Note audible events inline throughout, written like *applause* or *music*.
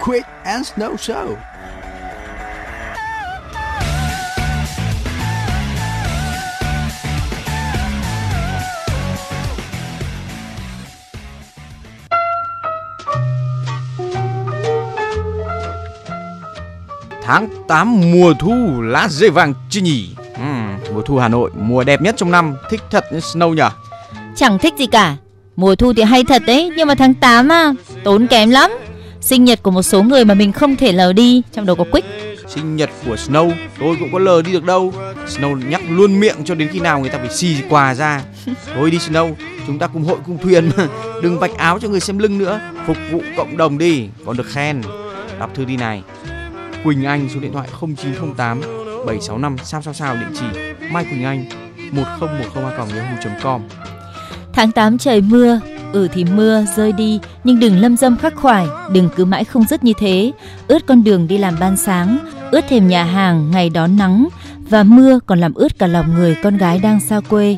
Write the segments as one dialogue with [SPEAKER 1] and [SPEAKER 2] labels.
[SPEAKER 1] Quick and Snow Show. Tháng 8 mùa thu lá rơi vàng chứ nhỉ uhm, Mùa thu Hà Nội mùa đẹp nhất trong năm. Thích thật Snow nhỉ
[SPEAKER 2] Chẳng thích gì cả. Mùa thu thì hay thật đấy, Nhưng mà tháng 8 à Tốn kém lắm. Sinh nhật của một số người mà mình không thể lờ đi, Trong đầu có Quick.
[SPEAKER 1] Sinh nhật của Snow, Tôi cũng có lờ đi được đâu. Snow nhắc luôn miệng cho đến khi nào người ta phải xì quà ra. Thôi đi Snow, Chúng ta cùng hội cùng thuyền. Mà *laughs* Đừng vạch áo cho người xem lưng nữa. Phục vụ cộng đồng đi, Còn được khen. Đọc thư đi này. Quỳnh Anh, số điện thoại 0908 765 sao sao sao, địa chỉ. Mai Quỳnh Anh 1010a.yahoo.com
[SPEAKER 2] Tháng 8 trời mưa, ừ thì mưa rơi đi nhưng đừng lâm dâm khắc khoải, đừng cứ mãi không dứt như thế. Ướt con đường đi làm ban sáng, ướt thềm nhà hàng ngày đón nắng và mưa còn làm ướt cả lòng người con gái đang xa quê.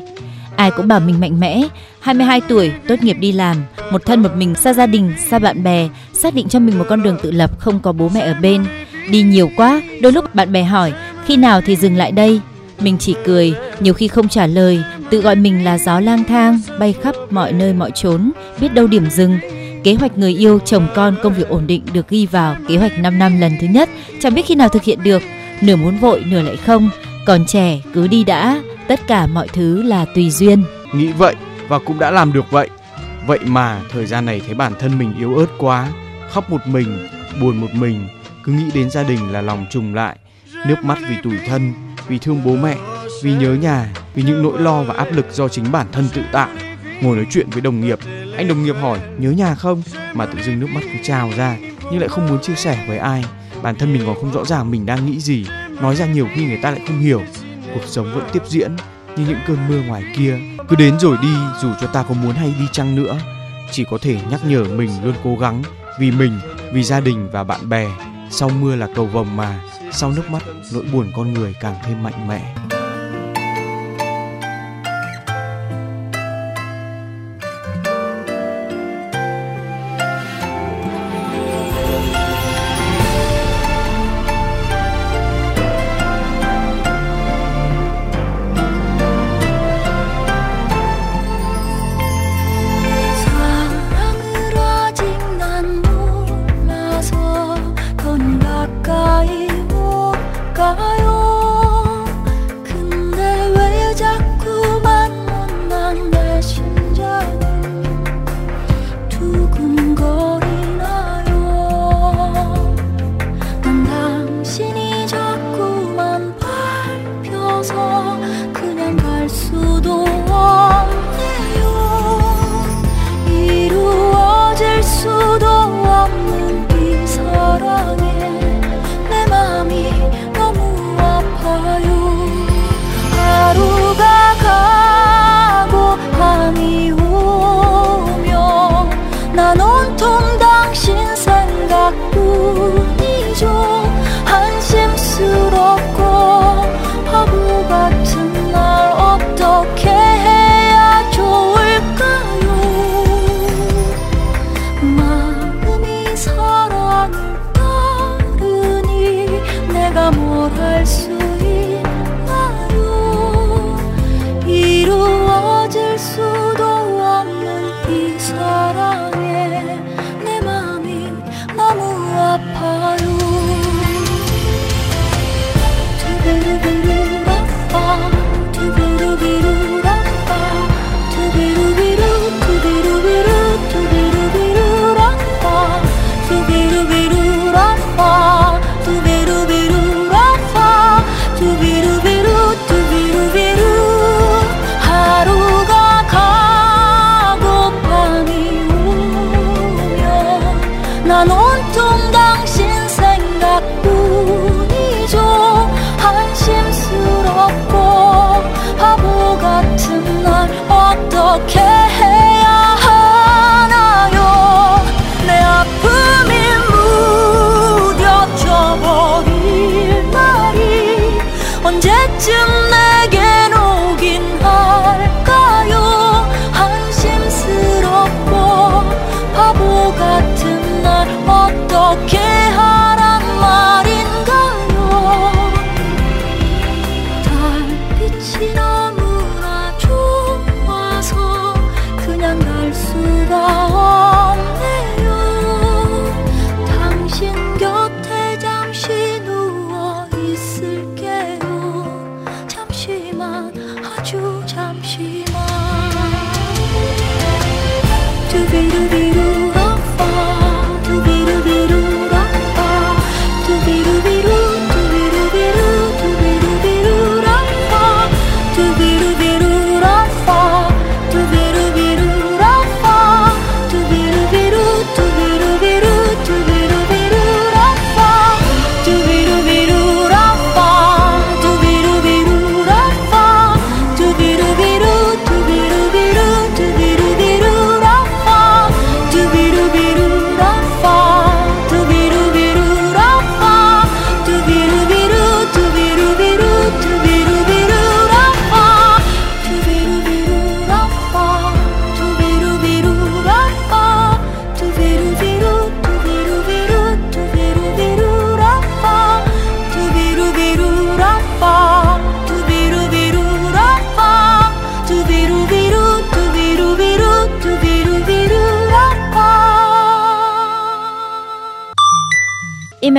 [SPEAKER 2] Ai cũng bảo mình mạnh mẽ, 22 tuổi, tốt nghiệp đi làm, một thân một mình xa gia đình, xa bạn bè, xác định cho mình một con đường tự lập không có bố mẹ ở bên. Đi nhiều quá, đôi lúc bạn bè hỏi khi nào thì dừng lại đây. Mình chỉ cười, nhiều khi không trả lời, tự gọi mình là gió lang thang, bay khắp mọi nơi mọi chốn, biết đâu điểm dừng. Kế hoạch người yêu, chồng con, công việc ổn định được ghi vào kế hoạch 5 năm lần thứ nhất, chẳng biết khi nào thực hiện được, nửa muốn vội nửa lại không. Còn trẻ cứ đi đã, tất cả mọi thứ là tùy duyên.
[SPEAKER 1] Nghĩ vậy và cũng đã làm được vậy. Vậy mà thời gian này thấy bản thân mình yếu ớt quá, khóc một mình, buồn một mình, cứ nghĩ đến gia đình là lòng trùng lại, nước mắt vì tủi thân, vì thương bố mẹ, vì nhớ nhà, vì những nỗi lo và áp lực do chính bản thân tự tạo. Ngồi nói chuyện với đồng nghiệp, anh đồng nghiệp hỏi nhớ nhà không, mà tự dưng nước mắt cứ trào ra, nhưng lại không muốn chia sẻ với ai. Bản thân mình còn không rõ ràng mình đang nghĩ gì, nói ra nhiều khi người ta lại không hiểu. Cuộc sống vẫn tiếp diễn như những cơn mưa ngoài kia, cứ đến rồi đi dù cho ta có muốn hay đi chăng nữa. Chỉ có thể nhắc nhở mình luôn cố gắng vì mình, vì gia đình và bạn bè. Sau mưa là cầu vồng mà, sau nước mắt nỗi buồn con người càng thêm mạnh mẽ.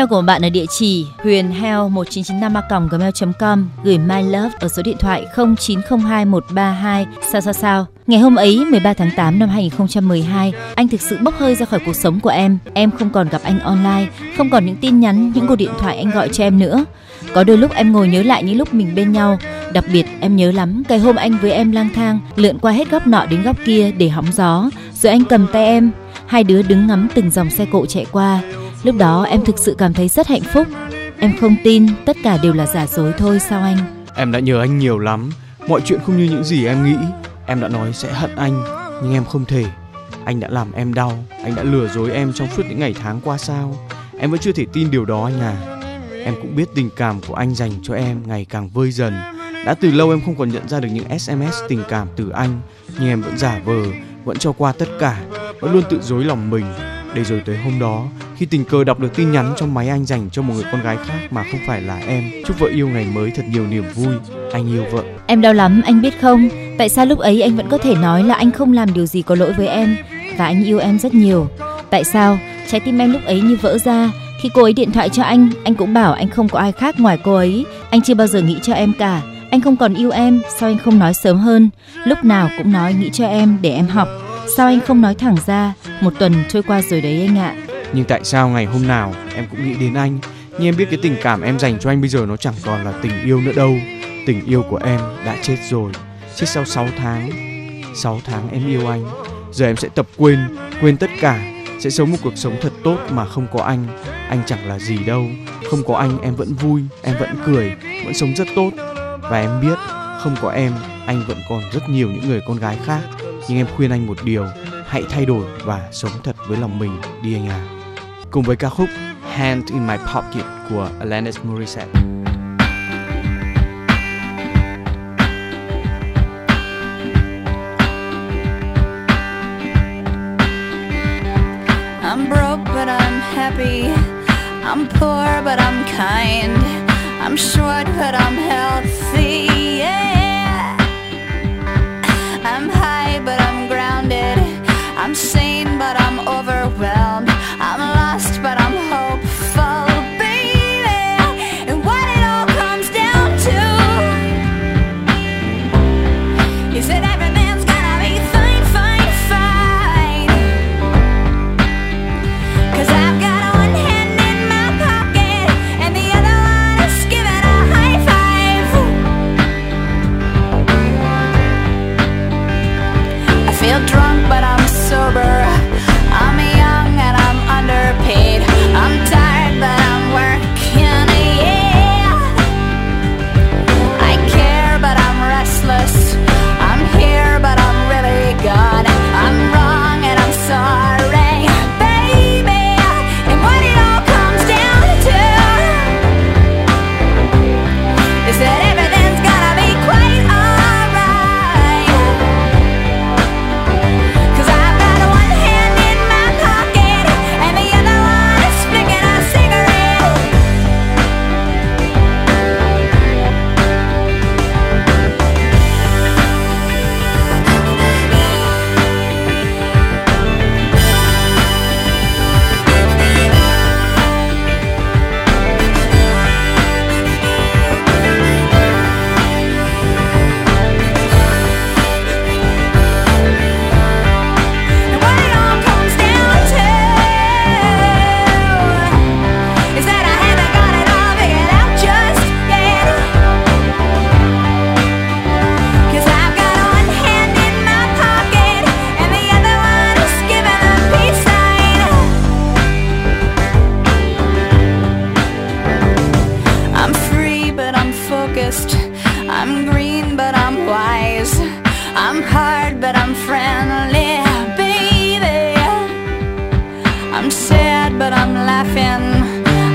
[SPEAKER 2] Email của bạn ở địa chỉ huyền heo 1995 gmail.com gửi my love ở số điện thoại 0902132132 sao sao sao. Ngày hôm ấy 13 tháng 8 năm 2012, anh thực sự bốc hơi ra khỏi cuộc sống của em. Em không còn gặp anh online, không còn những tin nhắn, những cuộc điện thoại anh gọi cho em nữa. Có đôi lúc em ngồi nhớ lại những lúc mình bên nhau, đặc biệt em nhớ lắm cái hôm anh với em lang thang lượn qua hết góc nọ đến góc kia để hóng gió, rồi anh cầm tay em, hai đứa đứng ngắm từng dòng xe cộ chạy qua. Lúc đó em thực sự cảm thấy rất hạnh phúc. Em không tin tất cả đều là giả dối thôi sao anh?
[SPEAKER 1] Em đã nhớ anh nhiều lắm. Mọi chuyện không như những gì em nghĩ. Em đã nói sẽ hận anh, nhưng em không thể. Anh đã làm em đau, anh đã lừa dối em trong suốt những ngày tháng qua sao? Em vẫn chưa thể tin điều đó anh à. Em cũng biết tình cảm của anh dành cho em ngày càng vơi dần. Đã từ lâu em không còn nhận ra được những SMS tình cảm từ anh, nhưng em vẫn giả vờ, vẫn cho qua tất cả, vẫn luôn tự dối lòng mình. Để rồi tới hôm đó, khi tình cờ đọc được tin nhắn trong máy anh dành cho một người con gái khác mà không phải là em, chúc vợ yêu ngày mới thật nhiều niềm vui. Anh yêu vợ.
[SPEAKER 2] Em đau lắm, anh biết không? Tại sao lúc ấy anh vẫn có thể nói là anh không làm điều gì có lỗi với em và anh yêu em rất nhiều? Tại sao trái tim em lúc ấy như vỡ ra khi cô ấy điện thoại cho anh, anh cũng bảo anh không có ai khác ngoài cô ấy. Anh chưa bao giờ nghĩ cho em cả. Anh không còn yêu em, sao anh không nói sớm hơn? Lúc nào cũng nói nghĩ cho em để em học. Sao anh không nói thẳng ra? Một tuần trôi qua rồi đấy anh ạ.
[SPEAKER 1] Nhưng tại sao ngày hôm nào em cũng nghĩ đến anh? Nhưng em biết cái tình cảm em dành cho anh bây giờ nó chẳng còn là tình yêu nữa đâu. Tình yêu của em đã chết rồi. Chết sau 6 tháng. 6 tháng em yêu anh. Giờ em sẽ tập quên, quên tất cả sẽ sống một cuộc sống thật tốt mà không có anh anh chẳng là gì đâu không có anh em vẫn vui em vẫn cười vẫn sống rất tốt và em biết không có em anh vẫn còn rất nhiều những người con gái khác nhưng em khuyên anh một điều hãy thay đổi và sống thật với lòng mình đi anh à cùng với ca khúc Hand in My Pocket của Alanis Morissette
[SPEAKER 3] happy. I'm poor, but I'm kind. I'm short, but I'm healthy. Yeah. Overwhelmed.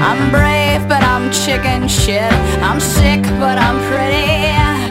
[SPEAKER 3] I'm brave, but I'm chicken shit. I'm sick, but I'm pretty.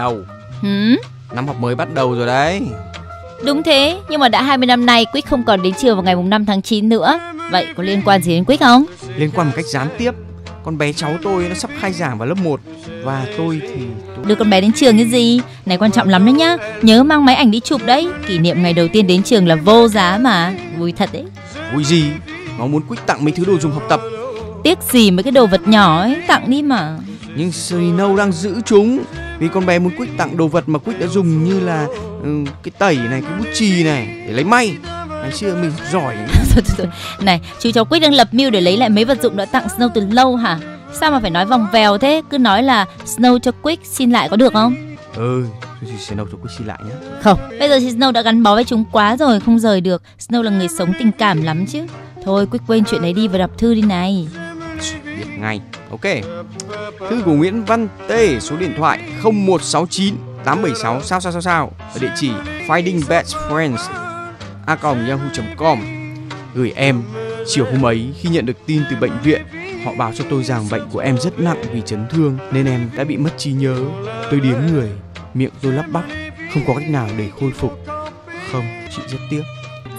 [SPEAKER 1] Nào,
[SPEAKER 2] Hmm?
[SPEAKER 1] năm học mới bắt đầu rồi đấy.
[SPEAKER 2] Đúng thế, nhưng mà đã 20 năm nay Quick không còn đến trường vào ngày mùng 5 tháng 9 nữa. Vậy có liên quan gì đến Quick không?
[SPEAKER 1] Liên quan một cách gián tiếp, con bé cháu tôi nó sắp khai giảng vào lớp 1 và tôi thì tôi...
[SPEAKER 2] Đưa con bé đến trường cái gì? Này quan trọng lắm đấy nhá. Nhớ mang máy ảnh đi chụp đấy. Kỷ niệm ngày đầu tiên đến trường là vô giá mà. Vui thật đấy.
[SPEAKER 1] vui gì? Nó muốn Quick tặng mấy thứ đồ dùng học tập
[SPEAKER 2] Tiếc gì mấy cái đồ vật nhỏ ấy, tặng đi mà.
[SPEAKER 1] nhưng Snow đang giữ chúng vì con bé muốn Quick tặng đồ vật mà Quick đã dùng như là ừ, cái tẩy này, cái bút chì này để lấy may. Ngày xưa mình giỏi. *laughs*
[SPEAKER 2] Này, chú cháu Quick đang lập mưu để lấy lại mấy vật dụng đã tặng Snow từ lâu hả? Sao mà phải nói vòng vèo thế? Cứ nói là Snow cho Quick xin lại có được không?
[SPEAKER 1] Ừ, thì Snow cho Quick xin lại nhé.
[SPEAKER 2] Không, bây giờ thì Snow đã gắn bó với chúng quá rồi, không rời được. Snow là người sống tình cảm lắm chứ. Thôi, Quick quên chuyện đấy đi và đọc thư đi này.
[SPEAKER 1] Biết ngay. Ok. Thư của Nguyễn Văn T, số điện thoại 0169 876 sao sao sao sao ở địa chỉ finding best friends a yahoo.com gửi em chiều hôm ấy khi nhận được tin từ bệnh viện họ báo cho tôi rằng bệnh của em rất nặng vì chấn thương nên em đã bị mất trí nhớ. Tôi điếng người miệng tôi lắp bắp không có cách nào để khôi phục. Không chị rất tiếc.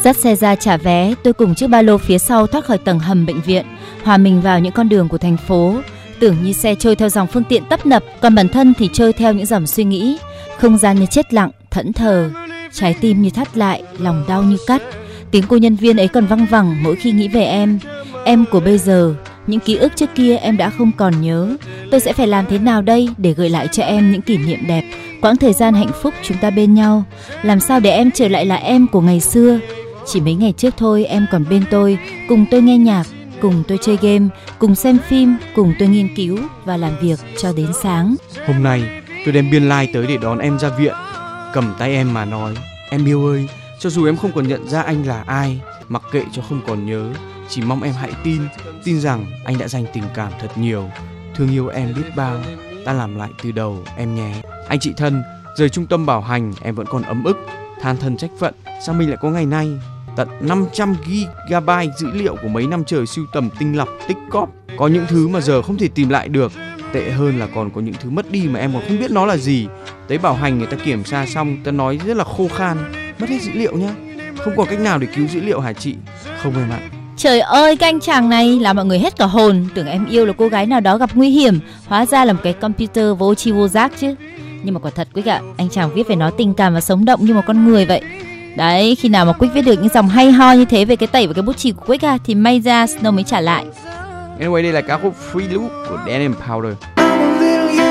[SPEAKER 2] Dắt xe ra trả vé, tôi cùng chiếc ba lô phía sau thoát khỏi tầng hầm bệnh viện, hòa mình vào những con đường của thành phố. Tưởng như xe trôi theo dòng phương tiện tấp nập, còn bản thân thì trôi theo những dòng suy nghĩ. Không gian như chết lặng, thẫn thờ, trái tim như thắt lại, lòng đau như cắt. Tiếng cô nhân viên ấy còn văng vẳng mỗi khi nghĩ về em. Em của bây giờ, những ký ức trước kia em đã không còn nhớ. Tôi sẽ phải làm thế nào đây để gửi lại cho em những kỷ niệm đẹp, quãng thời gian hạnh phúc chúng ta bên nhau. Làm sao để em trở lại là em của ngày xưa? Chỉ mấy ngày trước thôi em còn bên tôi, cùng tôi nghe nhạc, cùng tôi chơi game, cùng xem phim, cùng tôi nghiên cứu và làm việc cho đến sáng.
[SPEAKER 1] Hôm nay tôi đem biên lai tới để đón em ra viện. Cầm tay em mà nói Em yêu ơi Cho dù em không còn nhận ra anh là ai Mặc kệ cho không còn nhớ Chỉ mong em hãy tin Tin rằng anh đã dành tình cảm thật nhiều. Thương yêu em biết bao Ta làm lại từ đầu em nhé. Anh chị thân Rời trung tâm bảo hành em vẫn còn ấm ức Than thân trách phận Sao mình lại có ngày nay? Tận 500 GB dữ liệu của mấy năm trời sưu tầm tinh lọc tích cóp Có những thứ mà giờ không thể tìm lại được. Tệ hơn là còn có những thứ mất đi mà em còn không biết nó là gì. Tới bảo hành người ta kiểm tra xong ta nói rất là khô khan. Mất hết dữ liệu nhá. Không còn cách nào để cứu dữ liệu hả chị? Không em ạ.
[SPEAKER 2] Trời ơi, cái anh chàng này làm mọi người hết cả hồn. Tưởng em yêu là cô gái nào đó gặp nguy hiểm, hóa ra là một cái computer vô tri vô giác chứ. Nhưng mà quả thật quý ạ, anh chàng viết về nó tình cảm và sống động như một con người vậy. Đấy, khi nào mà Quick viết được những dòng hay ho như thế về cái tẩy và cái bút chì của Quick à, thì may ra Snow mới trả lại.
[SPEAKER 1] anyway đây là ca khúc Free Loop của Dan and Powder.
[SPEAKER 4] I'm a little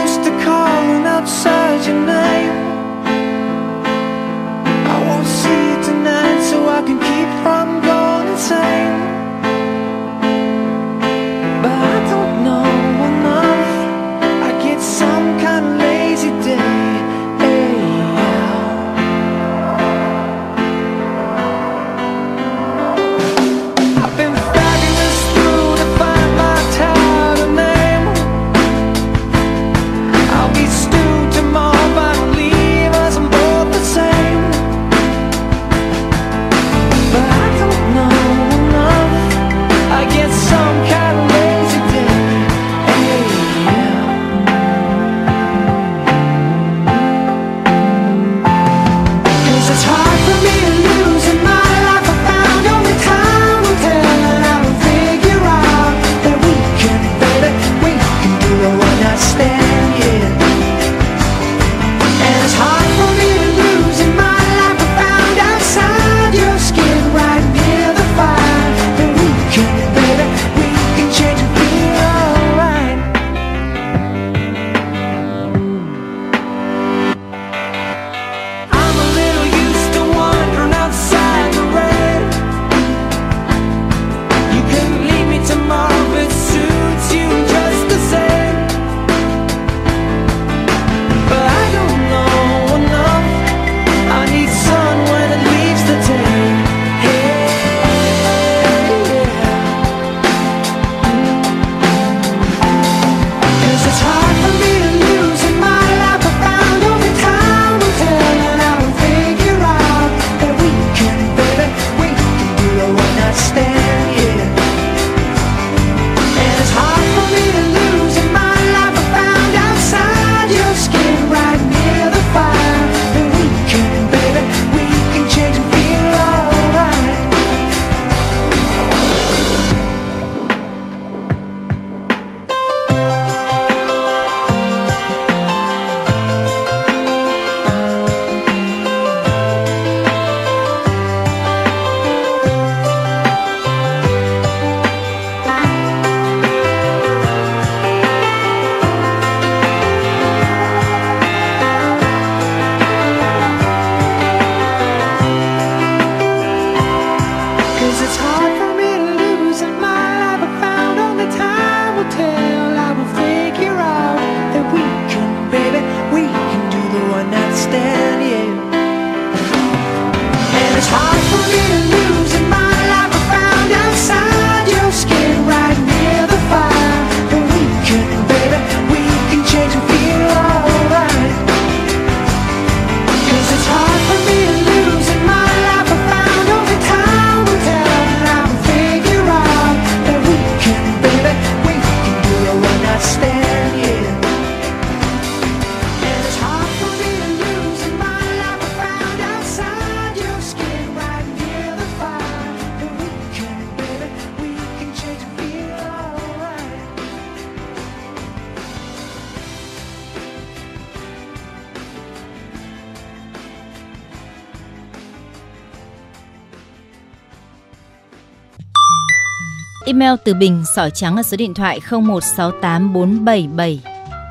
[SPEAKER 2] Email từ Bình sỏi trắng ở số điện thoại 0168477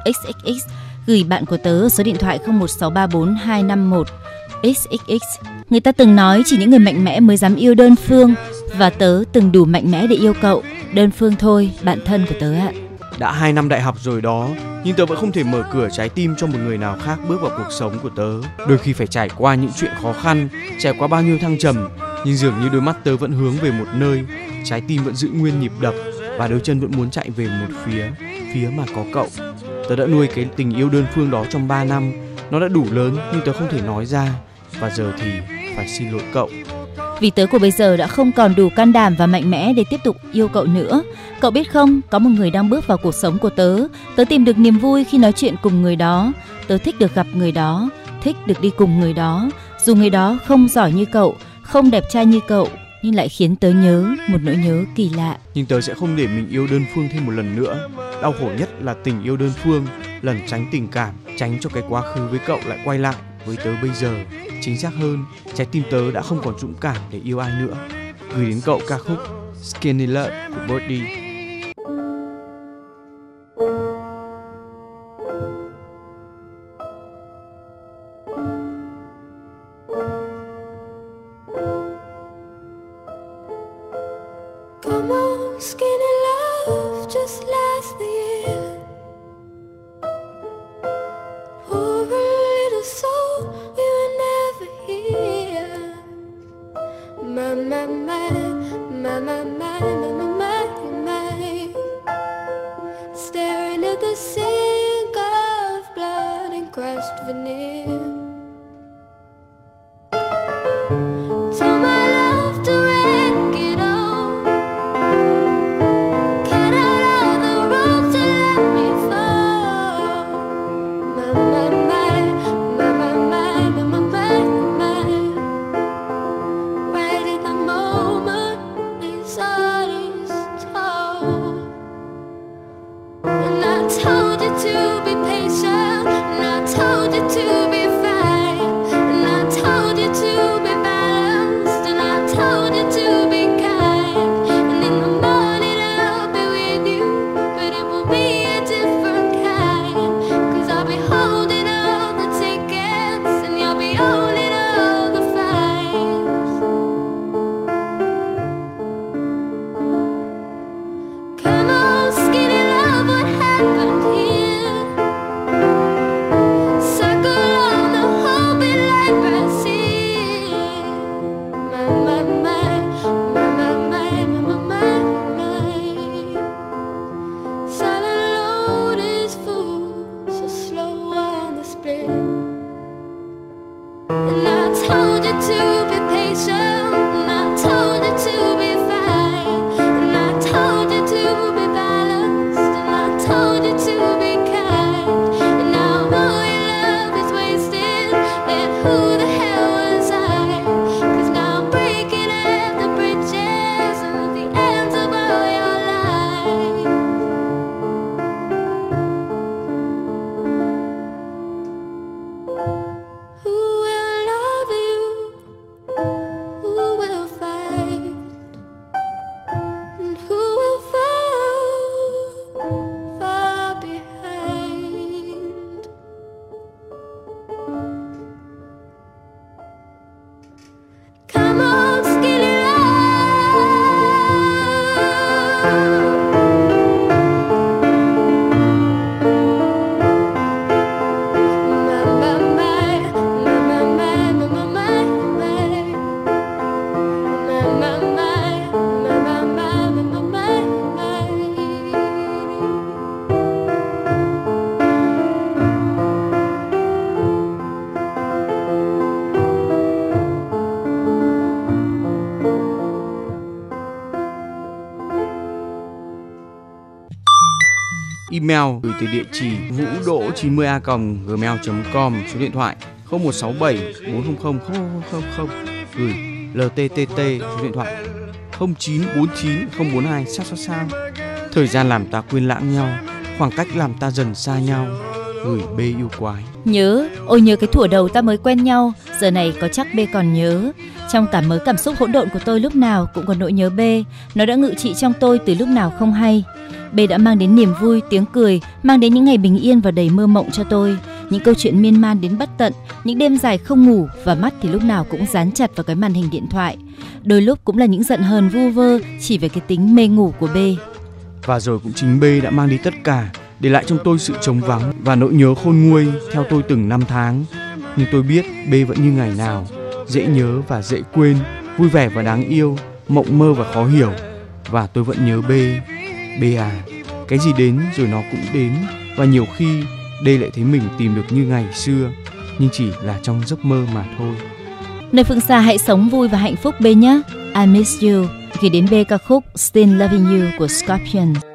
[SPEAKER 2] xxx gửi bạn của tớ số điện thoại 01634251251 xxx. Người ta từng nói chỉ những người mạnh mẽ mới dám yêu đơn phương và tớ từng đủ mạnh mẽ để yêu cậu. Đơn phương thôi, bạn thân của tớ ạ.
[SPEAKER 5] Đã hai năm đại học rồi đó, nhưng tớ vẫn không thể mở cửa trái tim cho một người nào khác bước vào cuộc sống của tớ. Đôi khi phải trải qua những chuyện khó khăn, trải qua bao nhiêu thăng trầm, nhưng dường như đôi mắt tớ vẫn hướng về một nơi, trái tim vẫn giữ nguyên nhịp đập và đôi chân vẫn muốn chạy về một phía, phía mà có cậu. Tớ đã nuôi cái tình yêu đơn phương đó trong 3 năm, nó đã đủ lớn nhưng tớ không thể nói ra và giờ thì phải xin lỗi cậu.
[SPEAKER 2] Vì tớ của bây giờ đã không còn đủ can đảm và mạnh mẽ để tiếp tục yêu cậu nữa. Cậu biết không, có một người đang bước vào cuộc sống của tớ. Tớ tìm được niềm vui khi nói chuyện cùng người đó. Tớ thích được gặp người đó, thích được đi cùng người đó. Dù người đó không giỏi như cậu, không đẹp trai như cậu, nhưng lại khiến tớ nhớ một nỗi nhớ kỳ lạ.
[SPEAKER 5] Nhưng tớ sẽ không để mình yêu đơn phương thêm một lần nữa. Đau khổ nhất là tình yêu đơn phương, lần tránh tình cảm, tránh cho cái quá khứ với cậu lại quay lại với tớ bây giờ. Chính xác hơn, trái tim tớ đã không còn dũng cảm để yêu ai nữa. Gửi đến cậu ca khúc Skinny Love của Birdie. summer email gửi từ địa chỉ vũ độ 90 a gmail.com số điện thoại 0167 400 0000 gửi lttt số điện thoại 0949 042 sao sao sao thời gian làm ta quên lãng nhau khoảng cách làm ta dần xa nhau
[SPEAKER 1] gửi B yêu quái.
[SPEAKER 2] Nhớ, ôi nhớ cái thủa đầu ta mới quen nhau, giờ này có chắc B còn nhớ. Trong cả mớ cảm xúc hỗn độn của tôi lúc nào cũng có nỗi nhớ B, nó đã ngự trị trong tôi từ lúc nào không hay. B đã mang đến niềm vui, tiếng cười, mang đến những ngày bình yên và đầy mơ mộng cho tôi. Những câu chuyện miên man đến bất tận, những đêm dài không ngủ và mắt thì lúc nào cũng dán chặt vào cái màn hình điện thoại. Đôi lúc cũng là những giận hờn vu vơ chỉ về cái tính mê ngủ của B.
[SPEAKER 1] Và rồi cũng chính B đã mang đi tất cả, để lại trong tôi sự trống vắng và nỗi nhớ khôn nguôi theo tôi từng năm tháng. Nhưng tôi biết B vẫn như ngày nào, dễ nhớ và dễ quên, vui vẻ và đáng yêu, mộng mơ và khó hiểu. Và tôi vẫn nhớ B bê à, cái gì đến rồi nó cũng đến và nhiều khi đây lại thấy mình tìm được như ngày xưa nhưng chỉ là trong giấc mơ mà thôi.
[SPEAKER 2] Nơi phương xa hãy sống vui và hạnh phúc B nhé. I miss you. Gửi đến B ca khúc Still Loving You của Scorpions.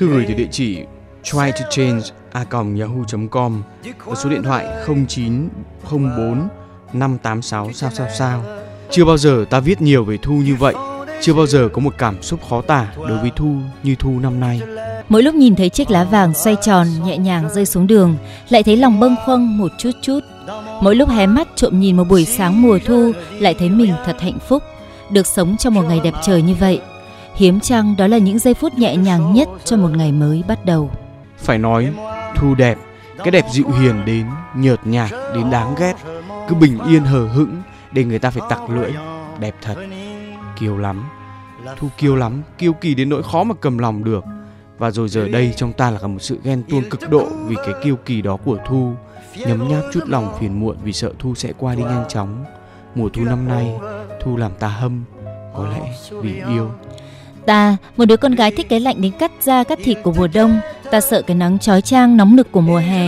[SPEAKER 1] Thư gửi từ địa chỉ try to change a yahoo.com và số điện thoại 0904 586 sao sao sao. Chưa bao giờ ta viết nhiều về Thu như vậy. Chưa bao giờ có một cảm xúc khó tả đối với Thu như Thu năm nay.
[SPEAKER 2] Mỗi lúc nhìn thấy chiếc lá vàng xoay tròn nhẹ nhàng rơi xuống đường, lại thấy lòng bâng khuâng một chút chút. Mỗi lúc hé mắt trộm nhìn một buổi sáng mùa thu, lại thấy mình thật hạnh phúc, được sống trong một ngày đẹp trời như vậy. Hiếm chăng đó là những giây phút nhẹ nhàng nhất cho một ngày mới bắt đầu.
[SPEAKER 1] Phải nói, Thu đẹp, cái đẹp dịu hiền đến nhợt nhạt đến đáng ghét, cứ bình yên hờ hững để người ta phải tặc lưỡi. Đẹp thật, kiêu lắm. Thu kiêu lắm, kiêu kỳ đến nỗi khó mà cầm lòng được. Và rồi giờ đây trong ta là cả một sự ghen tuông cực độ vì cái kiêu kỳ đó của Thu nhấm nháp chút lòng phiền muộn vì sợ Thu sẽ qua đi nhanh chóng. Mùa thu năm nay, Thu làm ta hâm, có lẽ vì yêu.
[SPEAKER 2] Ta, một đứa con gái thích cái lạnh đến cắt da cắt thịt của mùa đông, ta sợ cái nắng chói chang nóng nực của mùa hè.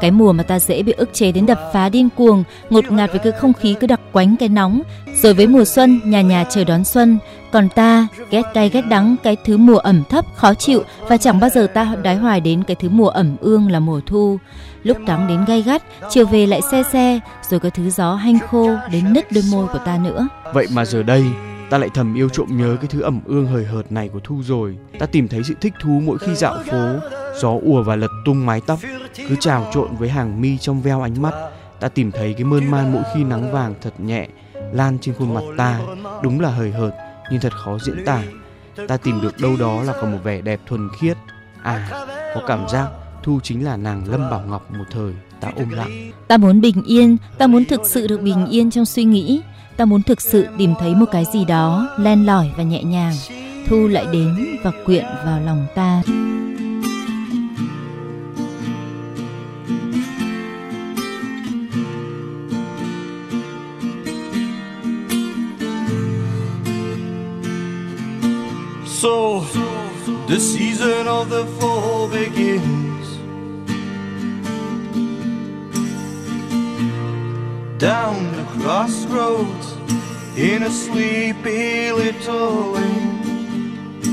[SPEAKER 2] Cái mùa mà ta dễ bị ức chế đến đập phá điên cuồng, ngột ngạt với cái không khí cứ đặc quánh cái nóng. Rồi với mùa xuân, nhà nhà chờ đón xuân. Còn ta, ghét cay ghét đắng cái thứ mùa ẩm thấp, khó chịu và chẳng bao giờ ta đái hoài đến cái thứ mùa ẩm ương là mùa thu. Lúc nắng đến gay gắt, chiều về lại xe xe, rồi cái thứ gió hanh khô đến nứt đôi môi của ta nữa.
[SPEAKER 1] Vậy mà giờ đây, ta lại thầm yêu trộm nhớ cái thứ ẩm ương hời hợt này của Thu rồi. Ta tìm thấy sự thích thú mỗi khi dạo phố, gió ùa và lật tung mái tóc, cứ trào trộn với hàng mi trong veo ánh mắt. Ta tìm thấy cái mơn man mỗi khi nắng vàng thật nhẹ lan trên khuôn mặt ta, đúng là hời hợt nhưng thật khó diễn tả. Ta tìm được đâu đó là có một vẻ đẹp thuần khiết. À, có cảm giác Thu chính là nàng Lâm Bảo Ngọc một thời ta ôm lặng.
[SPEAKER 2] Ta muốn bình yên, ta muốn thực sự được bình yên trong suy nghĩ. Ta muốn thực sự tìm thấy một cái gì đó len lỏi và nhẹ nhàng. Thu lại đến và quyện vào lòng ta.
[SPEAKER 6] So, the season of the fall begins. Down the crossroads in a sleepy little lane.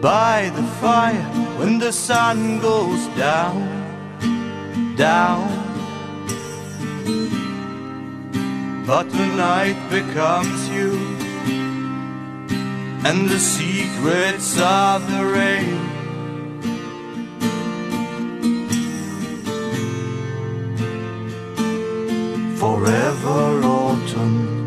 [SPEAKER 6] By the fire when the sun goes down, down. But the night becomes you and the secrets of the rain. Forever autumn.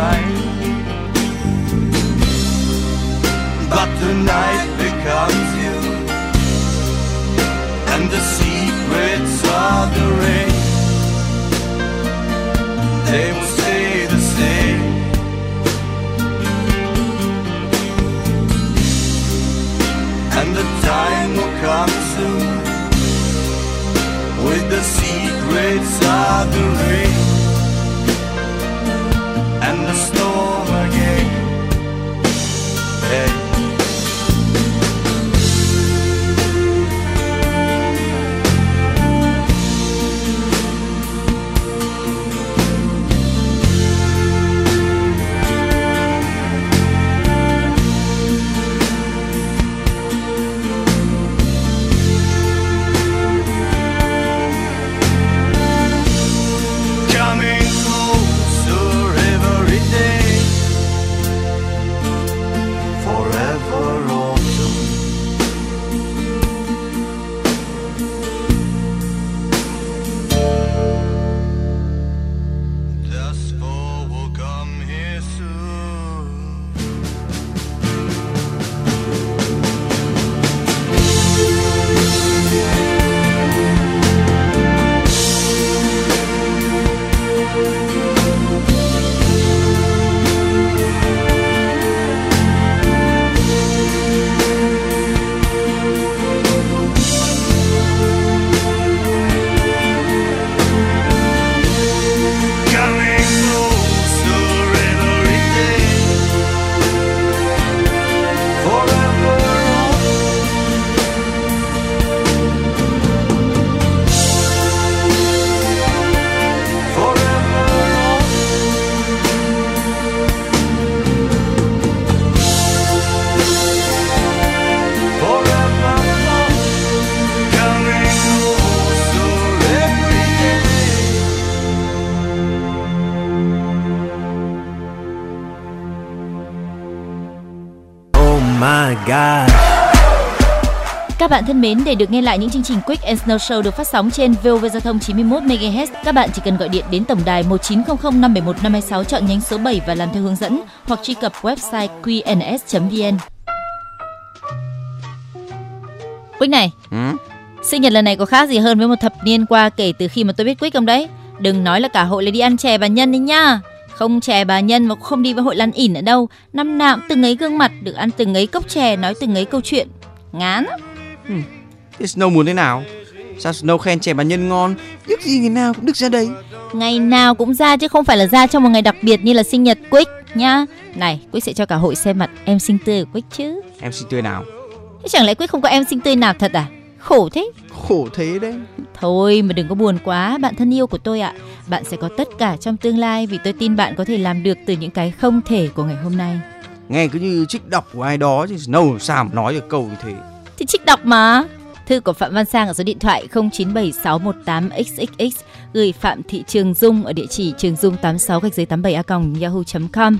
[SPEAKER 2] life thân mến, để được nghe lại những chương trình Quick and Snow Show được phát sóng trên VOV Giao thông 91 MHz, các bạn chỉ cần gọi điện đến tổng đài 1900 571 526 chọn nhánh số 7 và làm theo hướng dẫn hoặc truy cập website qns.vn. Quick này,
[SPEAKER 1] Ừ?
[SPEAKER 2] sinh nhật lần này có khác gì hơn với một thập niên qua kể từ khi mà tôi biết Quick không đấy? Đừng nói là cả hội lại đi ăn chè bà Nhân đấy nhá. Không chè bà Nhân mà cũng không đi với hội Lan ỉn ở đâu. Năm nào cũng từng ấy gương mặt, được ăn từng ấy cốc chè, nói từng ấy câu chuyện. Ngán á.
[SPEAKER 1] Thế Snow muốn thế nào? Sao Snow khen chè bà nhân ngon? Đức gì ngày nào cũng đức ra đây.
[SPEAKER 2] Ngày nào cũng ra chứ không phải là ra trong một ngày đặc biệt như là sinh nhật Quick nhá. Này, Quick sẽ cho cả hội xem mặt em xinh tươi của Quick chứ.
[SPEAKER 1] Em xin tươi nào?
[SPEAKER 2] Thế chẳng lẽ Quick không có em xinh tươi nào thật à? Khổ thế.
[SPEAKER 1] Khổ thế đấy.
[SPEAKER 2] Thôi mà đừng có buồn quá, bạn thân yêu của tôi ạ. Bạn sẽ có tất cả trong tương lai vì tôi tin bạn có thể làm được từ những cái không thể của ngày hôm nay.
[SPEAKER 1] Nghe cứ như trích đọc của ai đó chứ Snow sao mà nói được câu như thế.
[SPEAKER 2] Thì trích đọc mà. Thư của Phạm Văn Sang ở số điện thoại 097618xxx gửi Phạm Thị Trường Dung ở địa chỉ trường dung 86 gạch dưới 87 a yahoo.com.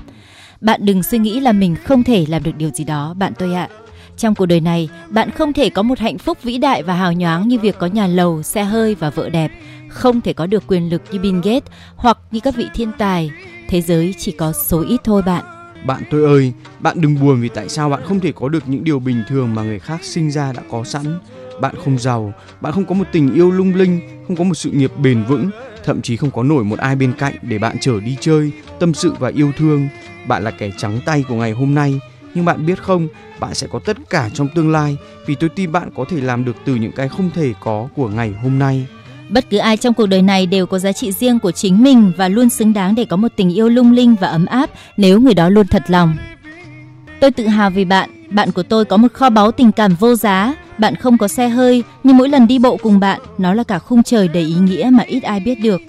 [SPEAKER 2] Bạn đừng suy nghĩ là mình không thể làm được điều gì đó, bạn tôi ạ. Trong cuộc đời này, bạn không thể có một hạnh phúc vĩ đại và hào nhoáng như việc có nhà lầu, xe hơi và vợ đẹp, không thể có được quyền lực như Bill Gates hoặc như các vị thiên tài. Thế giới chỉ có số ít thôi bạn.
[SPEAKER 1] Bạn tôi ơi, bạn đừng buồn vì tại sao bạn không thể có được những điều bình thường mà người khác sinh ra đã có sẵn. Bạn không giàu, bạn không có một tình yêu lung linh, không có một sự nghiệp bền vững, thậm chí không có nổi một ai bên cạnh để bạn chở đi chơi, tâm sự và yêu thương. Bạn là kẻ trắng tay của ngày hôm nay, nhưng bạn biết không, bạn sẽ có tất cả trong tương lai vì tôi tin bạn có thể làm được từ những cái không thể có của ngày hôm nay.
[SPEAKER 2] Bất cứ ai trong cuộc đời này đều có giá trị riêng của chính mình và luôn xứng đáng để có một tình yêu lung linh và ấm áp nếu người đó luôn thật lòng. Tôi tự hào vì bạn, bạn của tôi có một kho báu tình cảm vô giá. Bạn không có xe hơi, nhưng mỗi lần đi bộ cùng bạn, nó là cả khung trời đầy ý nghĩa mà ít ai biết được.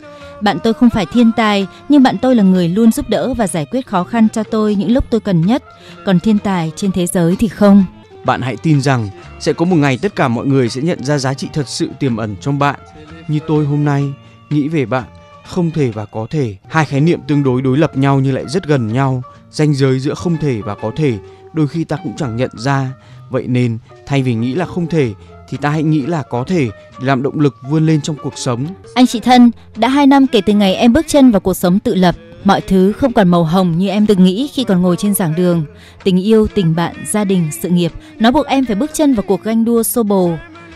[SPEAKER 2] Bạn tôi không phải thiên tài, nhưng bạn tôi là người luôn giúp đỡ và giải quyết khó khăn cho tôi những lúc tôi cần nhất. Còn thiên tài trên thế giới thì không.
[SPEAKER 1] Bạn hãy tin rằng sẽ có một ngày tất cả mọi người sẽ nhận ra giá trị thật sự tiềm ẩn trong bạn. Như tôi hôm nay nghĩ về bạn, không thể và có thể hai khái niệm tương đối đối lập nhau nhưng lại rất gần nhau ranh giới giữa không thể và có thể đôi khi ta cũng chẳng nhận ra vậy nên thay vì nghĩ là không thể thì ta hãy nghĩ là có thể làm động lực vươn lên trong cuộc sống
[SPEAKER 2] Anh chị thân, đã hai năm kể từ ngày em bước chân vào cuộc sống tự lập. Mọi thứ không còn màu hồng như em từng nghĩ khi còn ngồi trên giảng đường. Tình yêu, tình bạn, gia đình, sự nghiệp, nó buộc em phải bước chân vào cuộc ganh đua xô bồ.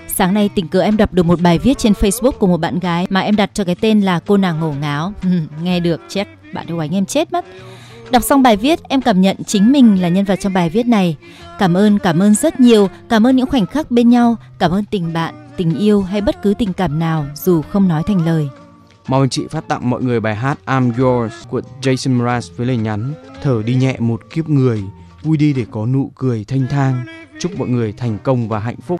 [SPEAKER 2] Sáng nay tình cờ em đọc được một bài viết trên Facebook của một bạn gái mà em đặt cho cái tên là cô nàng ngổ ngáo. Ừ, nghe được chết, bạn yêu anh em chết mất. Đọc xong bài viết, em cảm nhận chính mình là nhân vật trong bài viết này. Cảm ơn, cảm ơn rất nhiều, cảm ơn những khoảnh khắc bên nhau, cảm ơn tình bạn, tình yêu hay bất cứ tình cảm nào dù không nói thành lời.
[SPEAKER 1] Mong anh chị phát tặng mọi người bài hát I'm Yours của Jason Mraz với lời nhắn Thở đi nhẹ một kiếp người, vui đi để có nụ cười thanh thang. Chúc mọi người thành công và hạnh phúc.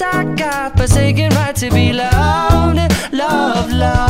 [SPEAKER 4] And it's our God-forsaken right to be loved, love, love, love,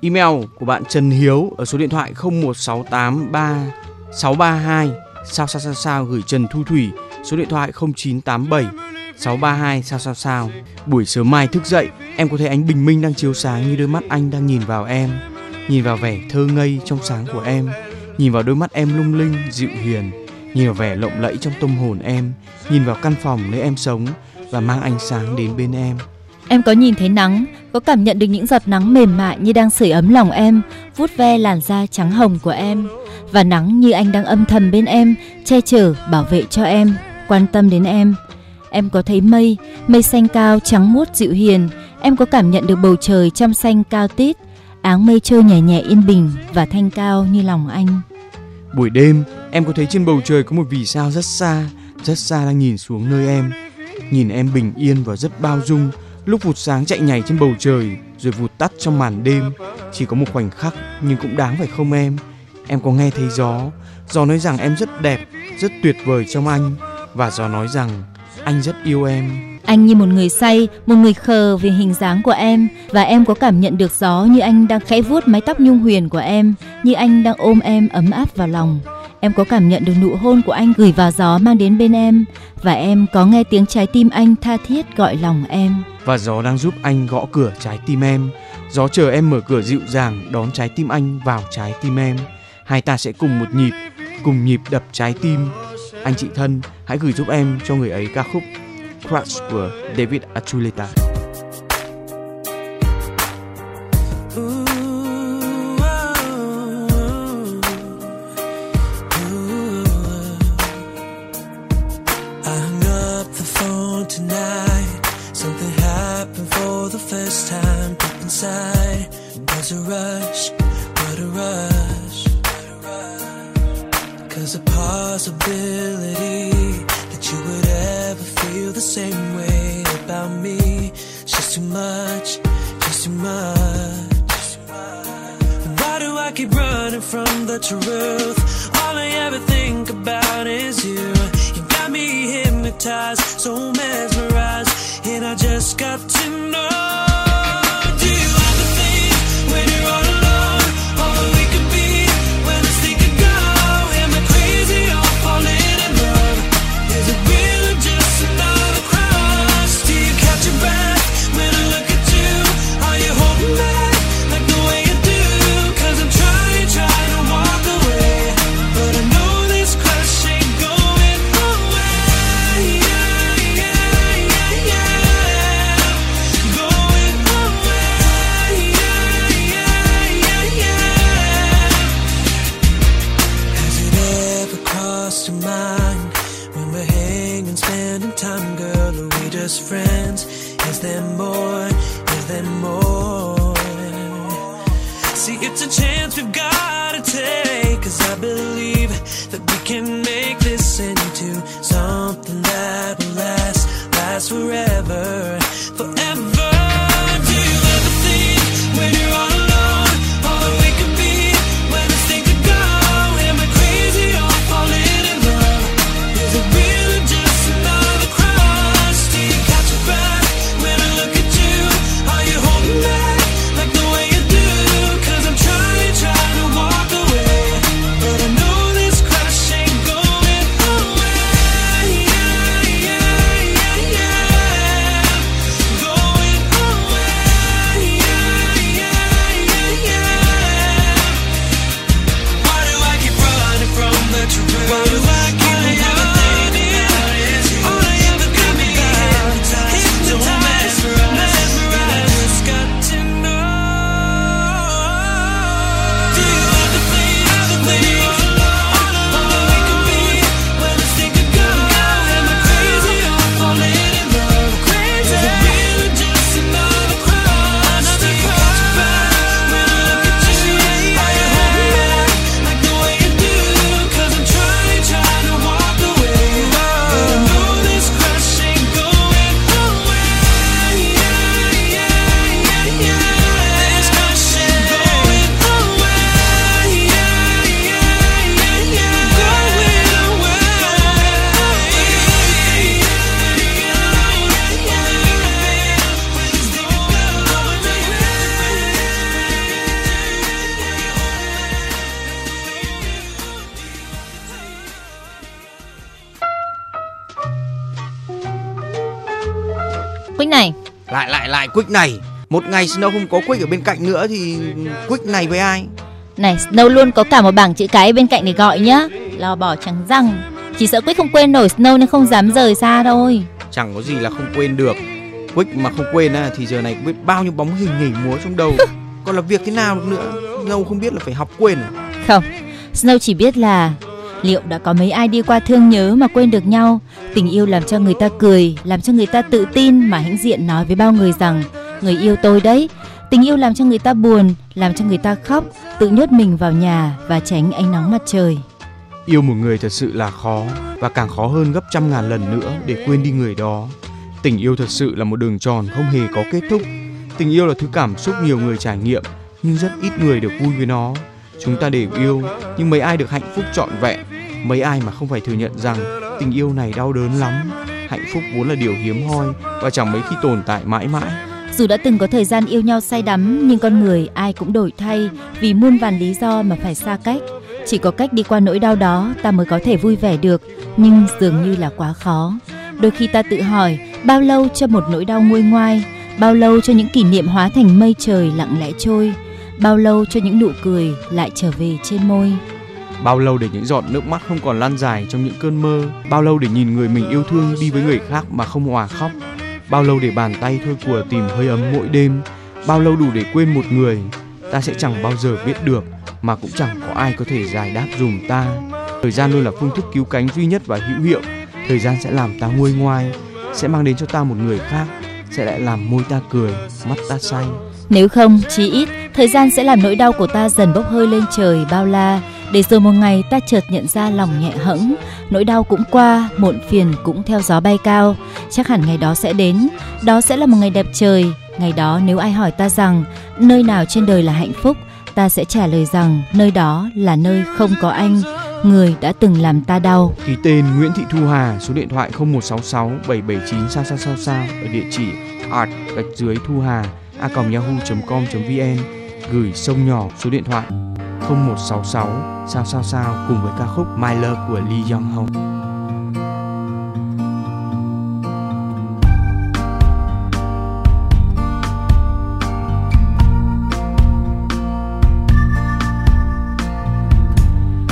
[SPEAKER 7] Email của bạn Trần Hiếu ở số điện thoại 01683 632 sao sao sao sao gửi Trần Thu Thủy số điện thoại 0987 632 sao sao sao. Buổi sớm mai thức dậy, em có thấy ánh bình minh đang chiếu sáng như đôi mắt anh đang nhìn vào em, nhìn vào vẻ thơ ngây trong sáng của em, nhìn vào đôi mắt em lung linh dịu hiền, nhìn vào vẻ lộng lẫy trong tâm hồn em, nhìn vào căn phòng nơi em sống và mang ánh sáng đến bên em.
[SPEAKER 2] Em có nhìn thấy nắng, có cảm nhận được những giọt nắng mềm mại như đang sưởi ấm lòng em, vuốt ve làn da trắng hồng của em. Và nắng như anh đang âm thầm bên em, che chở, bảo vệ cho em, quan tâm đến em. Em có thấy mây, mây xanh cao trắng muốt dịu hiền. Em có cảm nhận được bầu trời trong xanh cao tít, áng mây trôi nhẹ nhẹ yên bình và thanh cao như lòng anh.
[SPEAKER 7] Buổi đêm, em có thấy trên bầu trời có một vì sao rất xa, rất xa đang nhìn xuống nơi em. Nhìn em bình yên và rất bao dung, lúc vụt sáng chạy nhảy trên bầu trời, rồi vụt tắt trong màn đêm. Chỉ có một khoảnh khắc, nhưng cũng đáng phải không em? Em có nghe thấy gió? Gió nói rằng em rất đẹp, rất tuyệt vời trong anh. Và gió nói rằng anh rất yêu em.
[SPEAKER 2] Anh như một người say, một người khờ vì hình dáng của em. Và em có cảm nhận được gió như anh đang khẽ vuốt mái tóc nhung huyền của em, như anh đang ôm em ấm áp vào lòng em có cảm nhận được nụ hôn của anh gửi vào gió mang đến bên em. Và em có nghe tiếng trái tim anh tha thiết gọi lòng em.
[SPEAKER 7] Và gió đang giúp anh gõ cửa trái tim em. Gió chờ em mở cửa dịu dàng, đón trái tim anh vào trái tim em. Hai ta sẽ cùng một nhịp, cùng nhịp đập trái tim. Anh chị thân, hãy gửi giúp em cho người ấy ca khúc Crush của David Archuleta.
[SPEAKER 1] Lại Quick này. Một ngày Snow không có Quick ở bên cạnh nữa thì Quick này với ai?
[SPEAKER 2] này Snow luôn có cả một bảng chữ cái bên cạnh để gọi nhá. Lo bỏ trắng răng. Chỉ sợ Quýnh không quên nổi Snow nên không dám rời xa thôi.
[SPEAKER 1] Chẳng có gì là không quên được. Quick mà không quên á thì giờ này biết bao nhiêu bóng hình nhảy múa trong đầu. Còn là việc thế nào nữa? Snow không biết là phải học quên à?
[SPEAKER 2] Không, Snow chỉ biết là liệu đã có mấy ai đi qua thương nhớ mà quên được nhau. Tình yêu làm cho người ta cười, làm cho người ta tự tin mà hãnh diện nói với bao người rằng người yêu tôi đấy. Tình yêu làm cho người ta buồn, làm cho người ta khóc, tự nhốt mình vào nhà và tránh ánh nắng mặt trời.
[SPEAKER 1] Yêu một người thật sự là khó và càng khó hơn gấp trăm ngàn lần nữa để quên đi người đó. Tình yêu thật sự là một đường tròn không hề có kết thúc. Tình yêu là thứ cảm xúc nhiều người trải nghiệm nhưng rất ít người được vui với nó. Chúng ta đều yêu nhưng mấy ai được hạnh phúc trọn vẹn, mấy ai mà không phải thừa nhận rằng tình yêu này đau đớn lắm. Hạnh phúc vốn là điều hiếm hoi và chẳng mấy khi tồn tại mãi mãi.
[SPEAKER 2] Dù đã từng có thời gian yêu nhau say đắm nhưng con người ai cũng đổi thay vì muôn vàn lý do mà phải xa cách. Chỉ có cách đi qua nỗi đau đó ta mới có thể vui vẻ được nhưng dường như là quá khó. Đôi khi ta tự hỏi bao lâu cho một nỗi đau nguôi ngoai, bao lâu cho những kỷ niệm hóa thành mây trời lặng lẽ trôi, bao lâu cho những nụ cười lại trở về trên môi.
[SPEAKER 1] Bao lâu để những giọt nước mắt không còn lan dài trong những cơn mơ? Bao lâu để nhìn người mình yêu thương đi với người khác mà không hòa khóc? Bao lâu để bàn tay thôi của tìm hơi ấm mỗi đêm? Bao lâu đủ để quên một người? Ta sẽ chẳng bao giờ biết được Mà cũng chẳng có ai có thể giải đáp dùm ta. Thời gian luôn là phương thức cứu cánh duy nhất và hữu hiệu. Thời gian sẽ làm ta nguôi ngoai Sẽ mang đến cho ta một người khác Sẽ lại làm môi ta cười, mắt ta say.
[SPEAKER 2] Nếu không, chí ít, thời gian sẽ làm nỗi đau của ta dần bốc hơi lên trời bao la, để rồi một ngày ta chợt nhận ra lòng nhẹ hẫng, nỗi đau cũng qua, muộn phiền cũng theo gió bay cao. Chắc hẳn ngày đó sẽ đến, đó sẽ là một ngày đẹp trời. Ngày đó nếu ai hỏi ta rằng nơi nào trên đời là hạnh phúc, ta sẽ trả lời rằng nơi đó là nơi không có anh, người đã từng làm ta đau.
[SPEAKER 1] Ký tên Nguyễn Thị Thu Hà, số điện thoại 0166 779 sao sao sao sao ở địa chỉ art gạch dưới thu hà a yahoo.com.vn gửi sông nhỏ số điện thoại 0166 sao sao sao cùng với ca khúc My Love của Lee Young Hong.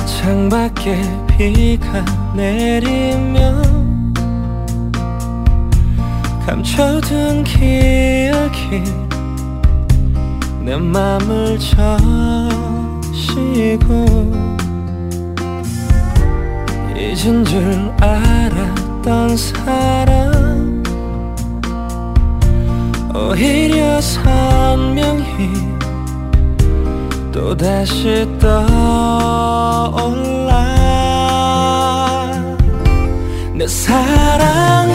[SPEAKER 8] 창밖에 비가 내리면 감춰둔 기억이 내 맘을 저시고 잊은 줄 알았던 사람 오히려 선명히 또다시 떠올라. 내 사랑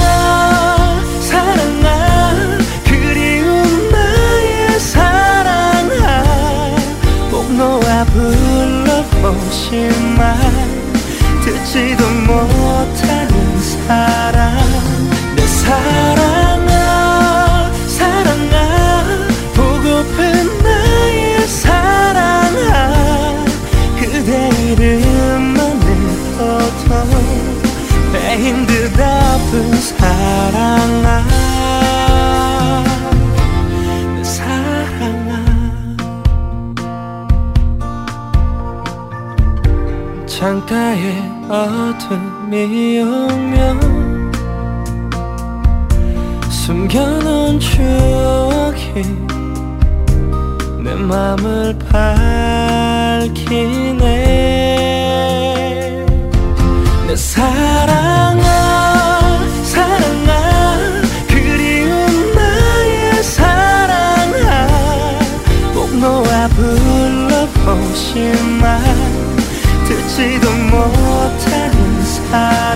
[SPEAKER 8] 불러보지만 듣지도 창가에 어둠이 오면 숨겨놓은 추억이 내 맘을 밝히네. 내 사랑아 사랑아 그리운 나의 사랑아 꼭 놓아 듣지도 못하는 사랑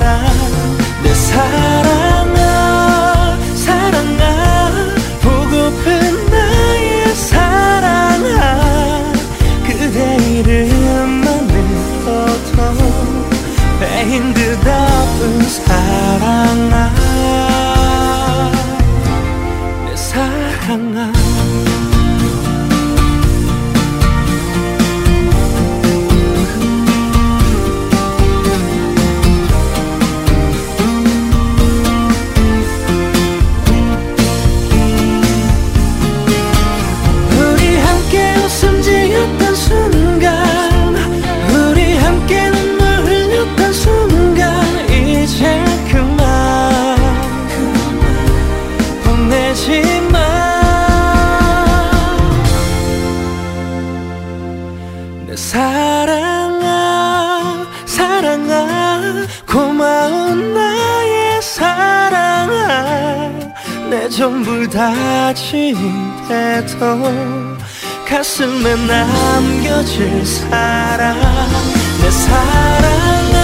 [SPEAKER 8] 지인돼도 가슴에 남겨질 사랑 내 사랑아